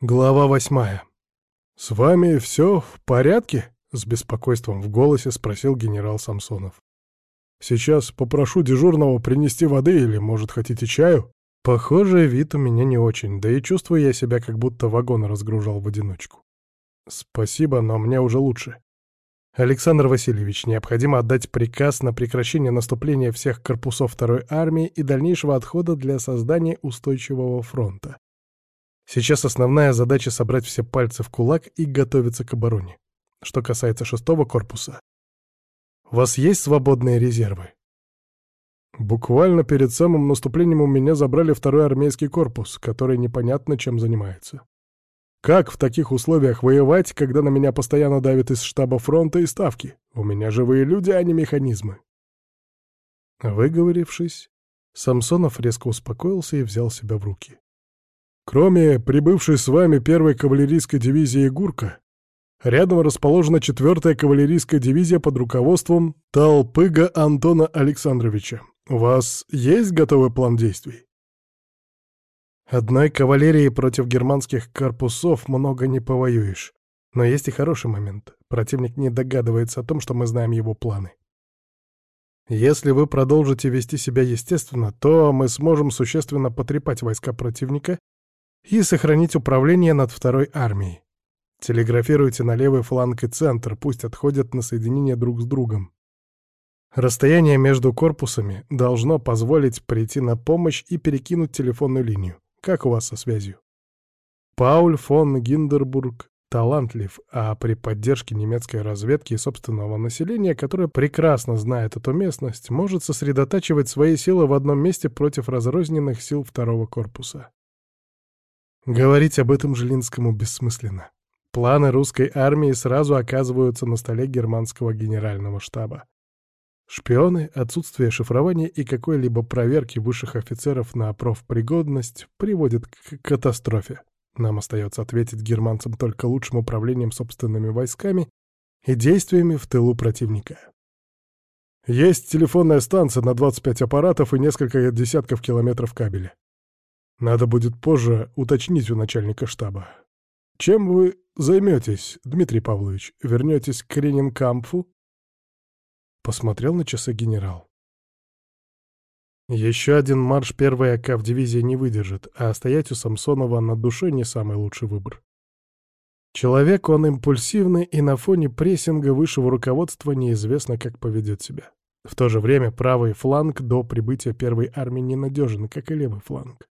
Глава восьмая. «С вами все в порядке?» — с беспокойством в голосе спросил генерал Самсонов. «Сейчас попрошу дежурного принести воды или, может, хотите чаю?» Похоже, вид у меня не очень, да и чувствую я себя, как будто вагон разгружал в одиночку. «Спасибо, но мне уже лучше. Александр Васильевич, необходимо отдать приказ на прекращение наступления всех корпусов второй армии и дальнейшего отхода для создания устойчивого фронта. Сейчас основная задача — собрать все пальцы в кулак и готовиться к обороне. Что касается шестого корпуса. У вас есть свободные резервы? Буквально перед самым наступлением у меня забрали второй армейский корпус, который непонятно чем занимается. Как в таких условиях воевать, когда на меня постоянно давят из штаба фронта и ставки? У меня живые люди, а не механизмы. Выговорившись, Самсонов резко успокоился и взял себя в руки. Кроме прибывшей с вами первой кавалерийской дивизии «Гурка», рядом расположена четвертая кавалерийская дивизия под руководством Талпыга Антона Александровича. У вас есть готовый план действий? Одной кавалерии против германских корпусов много не повоюешь. Но есть и хороший момент. Противник не догадывается о том, что мы знаем его планы. Если вы продолжите вести себя естественно, то мы сможем существенно потрепать войска противника и сохранить управление над второй армией. Телеграфируйте на левый фланг и центр, пусть отходят на соединение друг с другом. Расстояние между корпусами должно позволить прийти на помощь и перекинуть телефонную линию. Как у вас со связью? Пауль фон Гиндербург талантлив, а при поддержке немецкой разведки и собственного населения, которое прекрасно знает эту местность, может сосредотачивать свои силы в одном месте против разрозненных сил второго корпуса. Говорить об этом Жилинскому бессмысленно. Планы русской армии сразу оказываются на столе германского генерального штаба. Шпионы, отсутствие шифрования и какой-либо проверки высших офицеров на профпригодность приводят к катастрофе. Нам остается ответить германцам только лучшим управлением собственными войсками и действиями в тылу противника. Есть телефонная станция на 25 аппаратов и несколько десятков километров кабеля. Надо будет позже уточнить у начальника штаба. Чем вы займетесь, Дмитрий Павлович? Вернетесь к Ренинкампфу? Посмотрел на часы генерал. Еще один марш первой АК в дивизии не выдержит, а стоять у Самсонова на душе не самый лучший выбор. Человек он импульсивный и на фоне прессинга высшего руководства неизвестно, как поведет себя. В то же время правый фланг до прибытия первой армии ненадежен, как и левый фланг.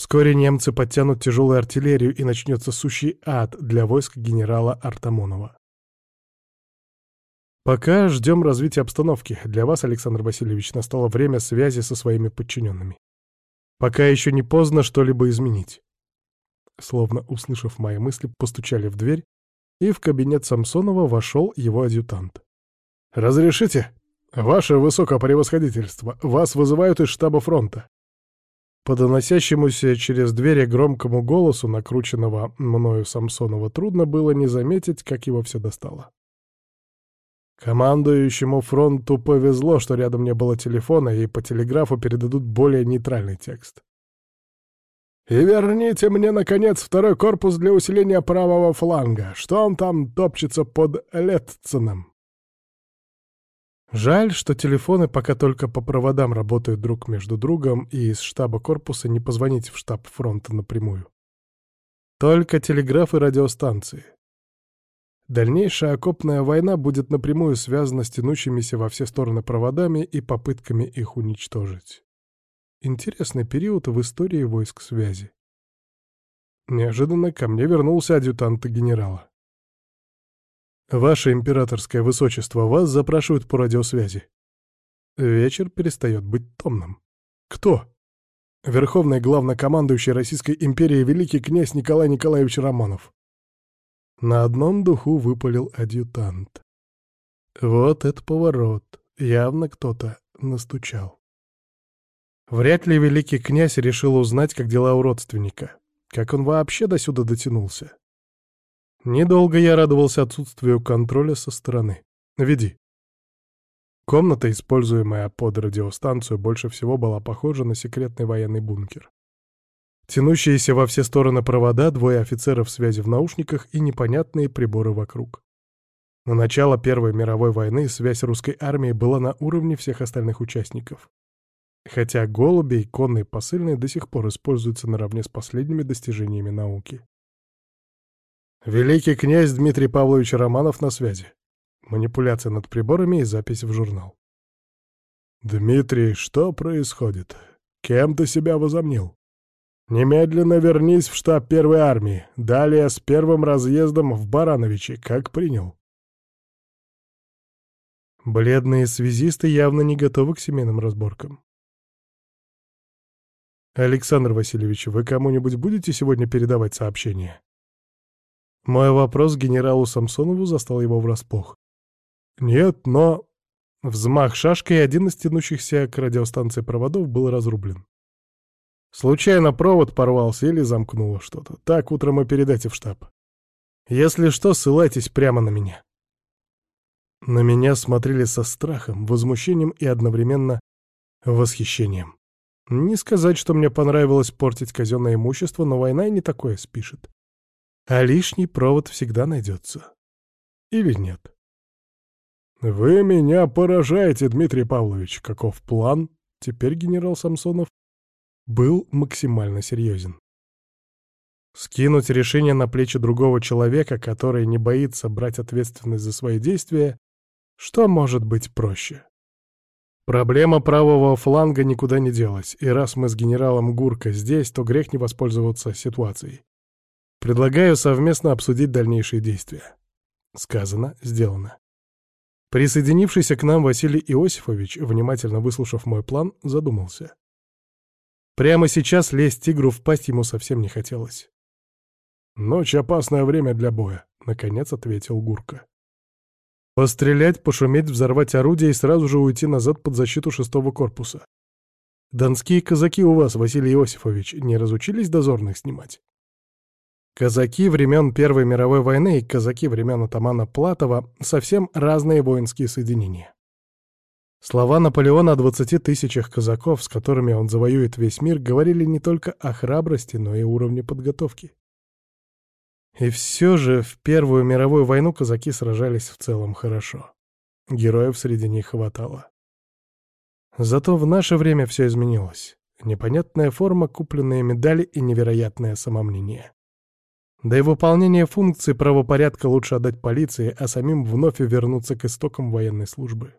Вскоре немцы подтянут тяжелую артиллерию и начнется сущий ад для войск генерала Артамонова. Пока ждем развития обстановки. Для вас, Александр Васильевич, настало время связи со своими подчиненными. Пока еще не поздно что-либо изменить. Словно услышав мои мысли, постучали в дверь, и в кабинет Самсонова вошел его адъютант. «Разрешите? Ваше высокопревосходительство, вас вызывают из штаба фронта. По доносящемуся через двери громкому голосу, накрученного мною Самсонова, трудно было не заметить, как его все достало. Командующему фронту повезло, что рядом не было телефона, и по телеграфу передадут более нейтральный текст. «И верните мне, наконец, второй корпус для усиления правого фланга. Что он там топчется под Летценом?» Жаль, что телефоны пока только по проводам работают друг между другом, и из штаба корпуса не позвонить в штаб фронта напрямую. Только телеграф и радиостанции. Дальнейшая окопная война будет напрямую связана с тянущимися во все стороны проводами и попытками их уничтожить. Интересный период в истории войск связи. Неожиданно ко мне вернулся адъютант генерала. «Ваше императорское высочество, вас запрашивают по радиосвязи». Вечер перестает быть томным. «Кто?» Верховный главнокомандующий Российской империи великий князь Николай Николаевич Романов. На одном духу выпалил адъютант. Вот это поворот. Явно кто-то настучал. Вряд ли великий князь решил узнать, как дела у родственника. Как он вообще до сюда дотянулся. Недолго я радовался отсутствию контроля со стороны. Веди. Комната, используемая под радиостанцию, больше всего была похожа на секретный военный бункер. Тянущиеся во все стороны провода, двое офицеров связи в наушниках и непонятные приборы вокруг. На начало Первой мировой войны связь русской армии была на уровне всех остальных участников. Хотя голуби и конные посыльные до сих пор используются наравне с последними достижениями науки. Великий князь Дмитрий Павлович Романов на связи. Манипуляция над приборами и запись в журнал. «Дмитрий, что происходит? Кем ты себя возомнил? Немедленно вернись в штаб первой армии. Далее с первым разъездом в Барановичи, как принял». Бледные связисты явно не готовы к семейным разборкам. «Александр Васильевич, вы кому-нибудь будете сегодня передавать сообщение?» Мой вопрос генералу Самсонову застал его врасплох. «Нет, но...» Взмах шашкой, один из тянущихся к радиостанции проводов был разрублен. Случайно провод порвался или замкнуло что-то. Так утром и передайте в штаб. Если что, ссылайтесь прямо на меня. На меня смотрели со страхом, возмущением и одновременно восхищением. Не сказать, что мне понравилось портить казенное имущество, но война и не такое спишет. А лишний провод всегда найдется. Или нет? «Вы меня поражаете, Дмитрий Павлович. Каков план?» Теперь генерал Самсонов был максимально серьезен. Скинуть решение на плечи другого человека, который не боится брать ответственность за свои действия, что может быть проще? Проблема правого фланга никуда не делась, и раз мы с генералом Гурко здесь, то грех не воспользоваться ситуацией. Предлагаю совместно обсудить дальнейшие действия. Сказано, сделано. Присоединившийся к нам Василий Иосифович, внимательно выслушав мой план, задумался. Прямо сейчас лезть тигру в пасть ему совсем не хотелось. «Ночь — опасное время для боя», — наконец ответил Гурка. «Пострелять, пошуметь, взорвать орудие и сразу же уйти назад под защиту шестого корпуса. Донские казаки у вас, Василий Иосифович, не разучились дозорных снимать?» Казаки времен Первой мировой войны и казаки времен атамана Платова — совсем разные воинские соединения. Слова Наполеона о 20 тысячах казаков, с которыми он завоюет весь мир, говорили не только о храбрости, но и уровне подготовки. И все же в Первую мировую войну казаки сражались в целом хорошо. Героев среди них хватало. Зато в наше время все изменилось. Непонятная форма, купленные медали и невероятное самомнение. Да и выполнение функций правопорядка лучше отдать полиции, а самим вновь вернуться к истокам военной службы.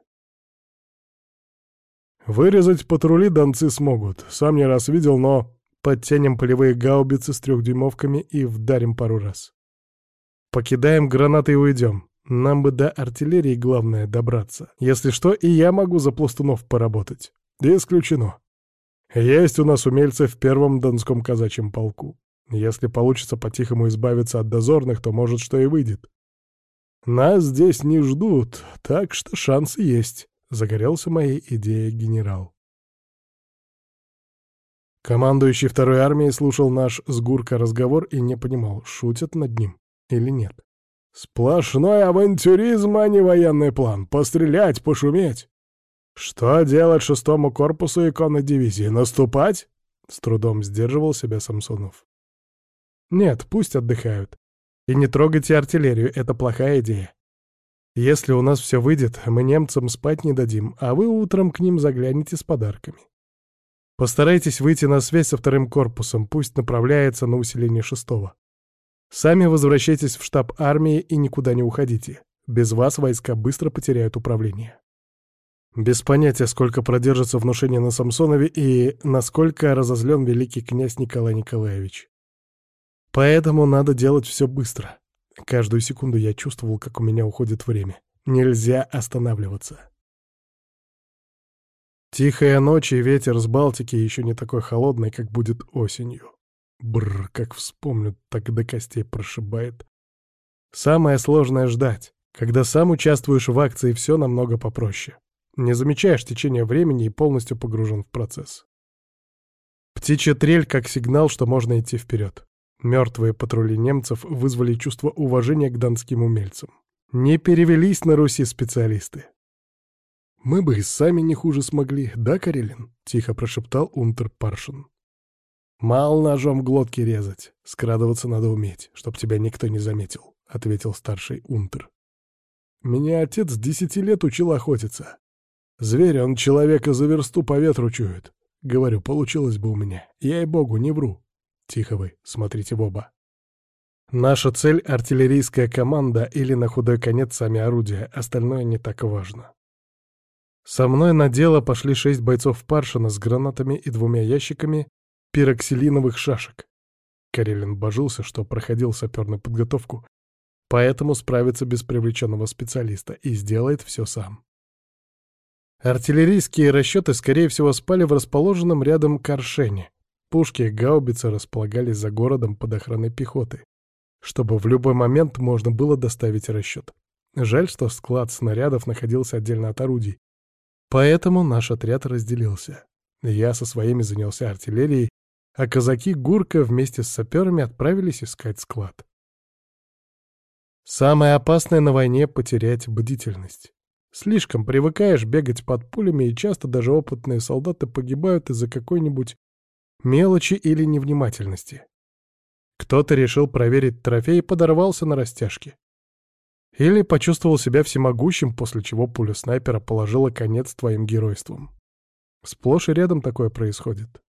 Вырезать патрули донцы смогут. Сам не раз видел, но подтянем полевые гаубицы с трехдюймовками и вдарим пару раз. Покидаем гранаты и уйдем. Нам бы до артиллерии главное добраться. Если что, и я могу за пластунов поработать. Исключено. Есть у нас умельцы в первом донском казачьем полку. Если получится по-тихому избавиться от дозорных, то может что и выйдет. Нас здесь не ждут, так что шансы есть, — загорелся моей идеей генерал. Командующий второй армией слушал наш с Гурко разговор и не понимал, шутят над ним или нет. Сплошной авантюризм, а не военный план. Пострелять, пошуметь. Что делать шестому корпусу и конной дивизии? Наступать? С трудом сдерживал себя Самсонов. Нет, пусть отдыхают. И не трогайте артиллерию, это плохая идея. Если у нас все выйдет, мы немцам спать не дадим, а вы утром к ним заглянете с подарками. Постарайтесь выйти на связь со вторым корпусом, пусть направляется на усиление шестого. Сами возвращайтесь в штаб армии и никуда не уходите. Без вас войска быстро потеряют управление. Без понятия, сколько продержится внушение на Самсонове и насколько разозлен великий князь Николай Николаевич. Поэтому надо делать все быстро. Каждую секунду я чувствовал, как у меня уходит время. Нельзя останавливаться. Тихая ночь и ветер с Балтики еще не такой холодный, как будет осенью. Бррр, как вспомню, так до костей прошибает. Самое сложное — ждать. Когда сам участвуешь в акции, все намного попроще. Не замечаешь течение времени и полностью погружен в процесс. Птичья трель как сигнал, что можно идти вперед. Мертвые патрули немцев вызвали чувство уважения к донским умельцам. Не перевелись на Руси специалисты. «Мы бы и сами не хуже смогли, да, Карелин?» — тихо прошептал Унтер Паршин. Мал ножом глотки резать. Скрадываться надо уметь, чтоб тебя никто не заметил», — ответил старший унтер. «Меня отец с десяти лет учил охотиться. Зверь, он человека за версту по ветру чует. Говорю, получилось бы у меня. Я и богу не вру. Тихо вы, смотрите в оба. Наша цель — артиллерийская команда или на худой конец сами орудия, остальное не так важно. Со мной на дело пошли шесть бойцов Паршина с гранатами и двумя ящиками пироксилиновых шашек. Карелин божился, что проходил саперную подготовку, поэтому справится без привлеченного специалиста и сделает все сам. Артиллерийские расчеты, скорее всего, спали в расположенном рядом Каршене. Пушки и гаубицы располагались за городом под охраной пехоты, чтобы в любой момент можно было доставить расчет. Жаль, что склад снарядов находился отдельно от орудий. Поэтому наш отряд разделился. Я со своими занялся артиллерией, а казаки Гурка вместе с саперами отправились искать склад. Самое опасное на войне — потерять бдительность. Слишком привыкаешь бегать под пулями, и часто даже опытные солдаты погибают из-за какой-нибудь мелочи или невнимательности. Кто-то решил проверить трофей и подорвался на растяжке. Или почувствовал себя всемогущим, после чего пуля снайпера положила конец твоим геройствам. Сплошь и рядом такое происходит.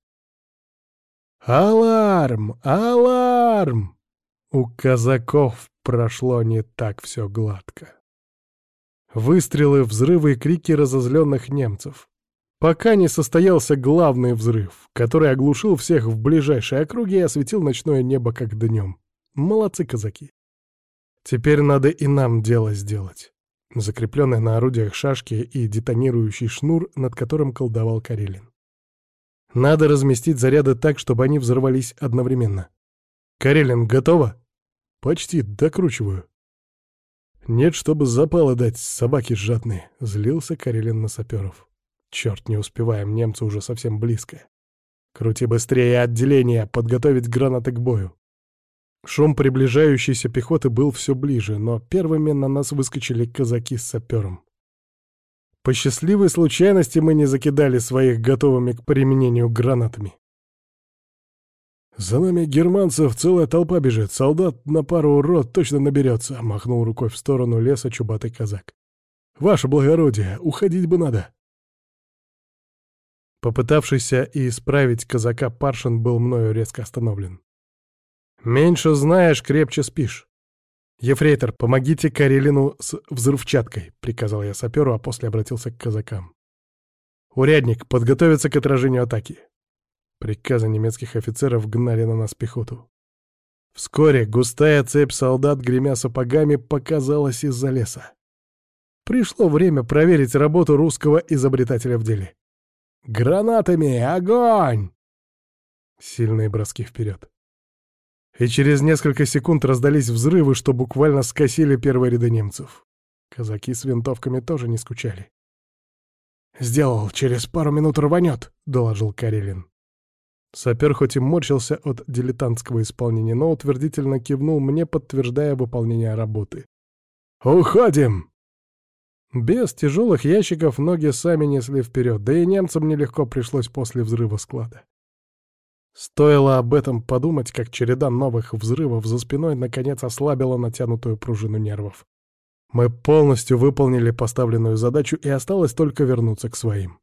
«Аларм! Аларм!» У казаков прошло не так все гладко. Выстрелы, взрывы и крики разозленных немцев. Пока не состоялся главный взрыв, который оглушил всех в ближайшей округе и осветил ночное небо как днем. Молодцы казаки. Теперь надо и нам дело сделать. Закрепленные на орудиях шашки и детонирующий шнур, над которым колдовал Карелин. Надо разместить заряды так, чтобы они взорвались одновременно. «Карелин, готово?» «Почти, докручиваю». «Нет, чтобы запалы дать, собаки жадные», — злился Карелин на саперов. «Черт, не успеваем, немцы уже совсем близко. Крути быстрее отделение, подготовить гранаты к бою». Шум приближающейся пехоты был все ближе, но первыми на нас выскочили казаки с сапером. По счастливой случайности мы не закидали своих готовыми к применению гранатами. «За нами германцев целая толпа бежит, солдат на пару рот точно наберется», — махнул рукой в сторону леса чубатый казак. «Ваше благородие, уходить бы надо». Попытавшийся исправить казака Паршин был мною резко остановлен. «Меньше знаешь, крепче спишь. Ефрейтор, помогите Карелину с взрывчаткой», — приказал я саперу, а после обратился к казакам. «Урядник, подготовиться к отражению атаки. Приказы немецких офицеров гнали на нас пехоту. Вскоре густая цепь солдат, гремя сапогами, показалась из-за леса. Пришло время проверить работу русского изобретателя в деле. «Гранатами! Огонь!» Сильные броски вперед. И через несколько секунд раздались взрывы, что буквально скосили первые ряды немцев. Казаки с винтовками тоже не скучали. «Сделал, через пару минут рванет», — доложил Карелин. Сапер хоть и морщился от дилетантского исполнения, но утвердительно кивнул мне, подтверждая выполнение работы. «Уходим!» Без тяжелых ящиков ноги сами несли вперед, да и немцам нелегко пришлось после взрыва склада. Стоило об этом подумать, как череда новых взрывов за спиной наконец ослабила натянутую пружину нервов. Мы полностью выполнили поставленную задачу, и осталось только вернуться к своим.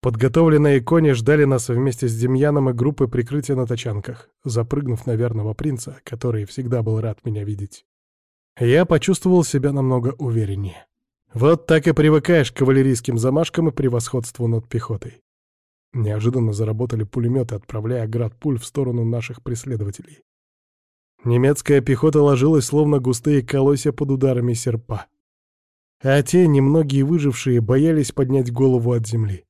Подготовленные кони ждали нас вместе с Демьяном и группой прикрытия на тачанках, запрыгнув на верного принца, который всегда был рад меня видеть. Я почувствовал себя намного увереннее. Вот так и привыкаешь к кавалерийским замашкам и превосходству над пехотой. Неожиданно заработали пулеметы, отправляя град пуль в сторону наших преследователей. Немецкая пехота ложилась, словно густые колосья под ударами серпа. А те, немногие выжившие, боялись поднять голову от земли.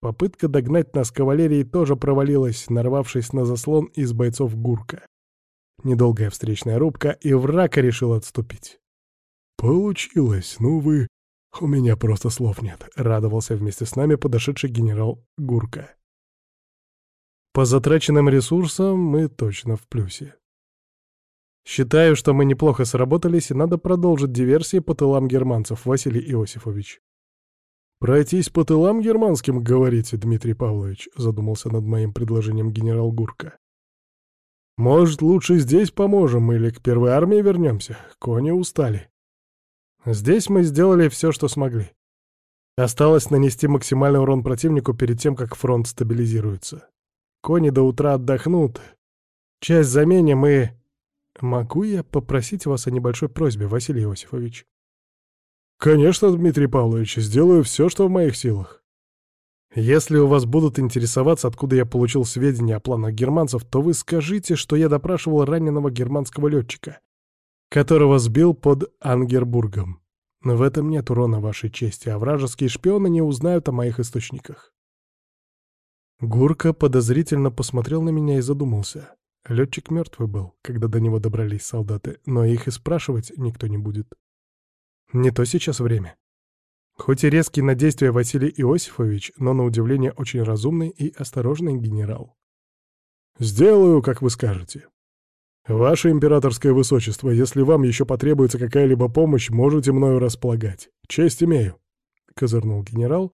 Попытка догнать нас кавалерии тоже провалилась, нарвавшись на заслон из бойцов Гурка. Недолгая встречная рубка, и враг решил отступить. «Получилось, ну вы...» «У меня просто слов нет», — радовался вместе с нами подошедший генерал Гурка. По затраченным ресурсам мы точно в плюсе. Считаю, что мы неплохо сработались, и надо продолжить диверсии по тылам германцев, Василий Иосифович. «Пройтись по тылам германским, говорите, Дмитрий Павлович», — задумался над моим предложением генерал Гурка. «Может, лучше здесь поможем или к первой армии вернемся? Кони устали». Здесь мы сделали все, что смогли. Осталось нанести максимальный урон противнику перед тем, как фронт стабилизируется. Кони до утра отдохнут. Часть заменим и... Могу я попросить вас о небольшой просьбе, Василий Иосифович? Конечно, Дмитрий Павлович, сделаю все, что в моих силах. Если у вас будут интересоваться, откуда я получил сведения о планах германцев, то вы скажите, что я допрашивал раненого германского летчика, которого сбил под Ангербургом. Но в этом нет урона вашей чести, а вражеские шпионы не узнают о моих источниках. Гурка подозрительно посмотрел на меня и задумался. Летчик мертвый был, когда до него добрались солдаты, но их и спрашивать никто не будет. Не то сейчас время. Хоть и резкий на действие Василий Иосифович, но на удивление очень разумный и осторожный генерал. «Сделаю, как вы скажете», «Ваше императорское высочество, если вам еще потребуется какая-либо помощь, можете мною располагать. Честь имею», — козырнул генерал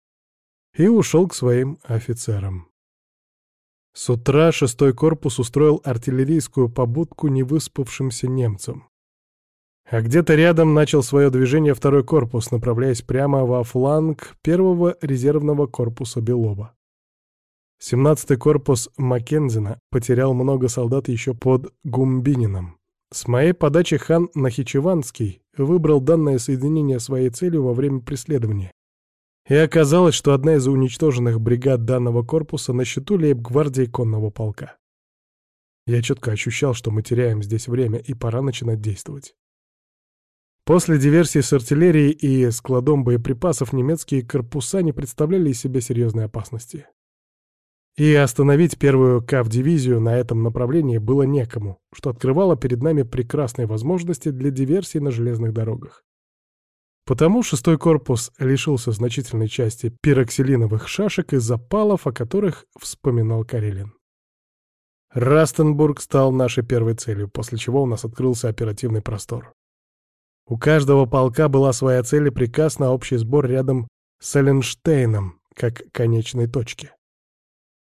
и ушел к своим офицерам. С утра шестой корпус устроил артиллерийскую побудку невыспавшимся немцам. А где-то рядом начал свое движение второй корпус, направляясь прямо во фланг первого резервного корпуса Белова. 17-й корпус Маккензина потерял много солдат еще под Гумбинином. С моей подачи хан Нахичеванский выбрал данное соединение своей целью во время преследования. И оказалось, что одна из уничтоженных бригад данного корпуса на счету лейб-гвардии конного полка. Я четко ощущал, что мы теряем здесь время, и пора начинать действовать. После диверсии с артиллерией и складом боеприпасов немецкие корпуса не представляли из себя серьезной опасности. И остановить первую КАВ-дивизию на этом направлении было некому, что открывало перед нами прекрасные возможности для диверсий на железных дорогах. Потому шестой корпус лишился значительной части пироксилиновых шашек и запалов, о которых вспоминал Карелин. Растенбург стал нашей первой целью, после чего у нас открылся оперативный простор. У каждого полка была своя цель и приказ на общий сбор рядом с Эленштейном, как конечной точке.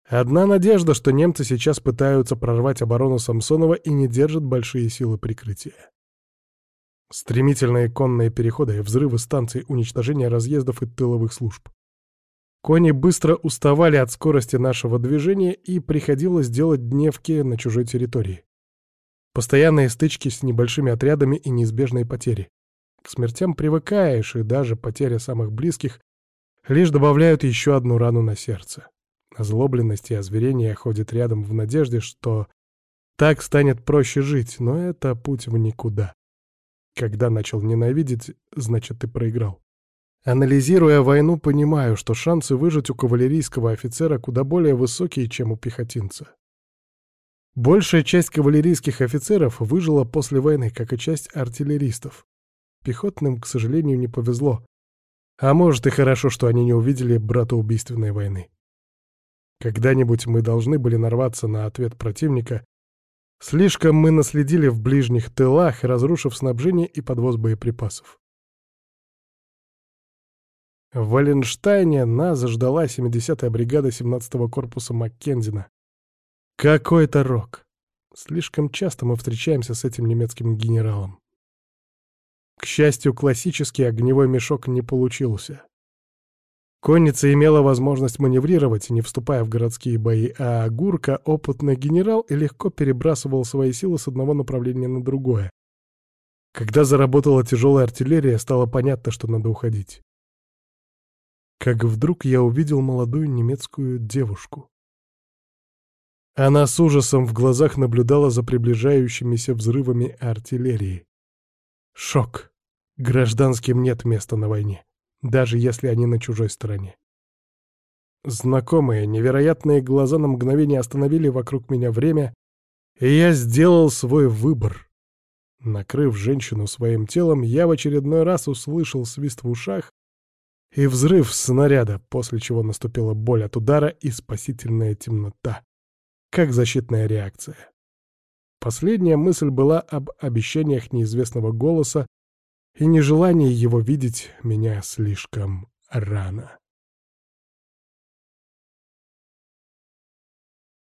Одна надежда, что немцы сейчас пытаются прорвать оборону Самсонова и не держат большие силы прикрытия. Стремительные конные переходы, взрывы станций, уничтожение разъездов и тыловых служб. Кони быстро уставали от скорости нашего движения и приходилось делать дневки на чужой территории. Постоянные стычки с небольшими отрядами и неизбежные потери. К смертям привыкаешь, и даже потеря самых близких лишь добавляют еще одну рану на сердце. Озлобленность и озверение ходят рядом в надежде, что так станет проще жить, но это путь в никуда. Когда начал ненавидеть, значит, ты проиграл. Анализируя войну, понимаю, что шансы выжить у кавалерийского офицера куда более высокие, чем у пехотинца. Большая часть кавалерийских офицеров выжила после войны, как и часть артиллеристов. Пехотным, к сожалению, не повезло. А может и хорошо, что они не увидели братоубийственной войны. Когда-нибудь мы должны были нарваться на ответ противника. Слишком мы наследили в ближних тылах, разрушив снабжение и подвоз боеприпасов. В Валенштайне нас ждала 70-я бригада 17-го корпуса Маккензина. Какой-то рок. Слишком часто мы встречаемся с этим немецким генералом. К счастью, классический огневой мешок не получился. Конница имела возможность маневрировать, не вступая в городские бои, а Гурка, опытный генерал, и легко перебрасывал свои силы с одного направления на другое. Когда заработала тяжелая артиллерия, стало понятно, что надо уходить. Как вдруг я увидел молодую немецкую девушку. Она с ужасом в глазах наблюдала за приближающимися взрывами артиллерии. Шок. Гражданским нет места на войне даже если они на чужой стороне. Знакомые, невероятные глаза на мгновение остановили вокруг меня время, и я сделал свой выбор. Накрыв женщину своим телом, я в очередной раз услышал свист в ушах и взрыв снаряда, после чего наступила боль от удара и спасительная темнота, как защитная реакция. Последняя мысль была об обещаниях неизвестного голоса и нежелание его видеть меня слишком рано.